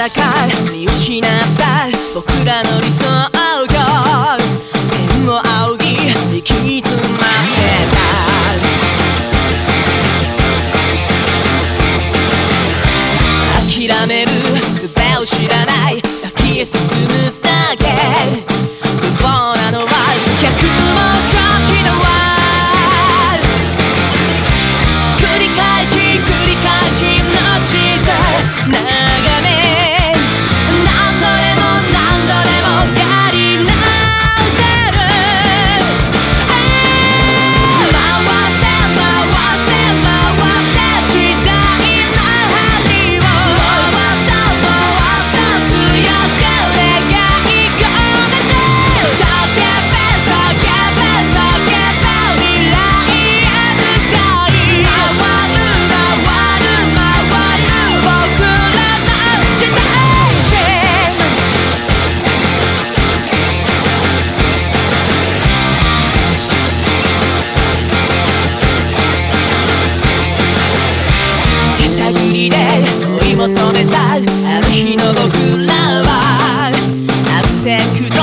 らか見失った僕らの理想が天を仰ぎ息き詰まってた諦める術を知らない。先へ進む。たあの日の僕らは悪戦苦闘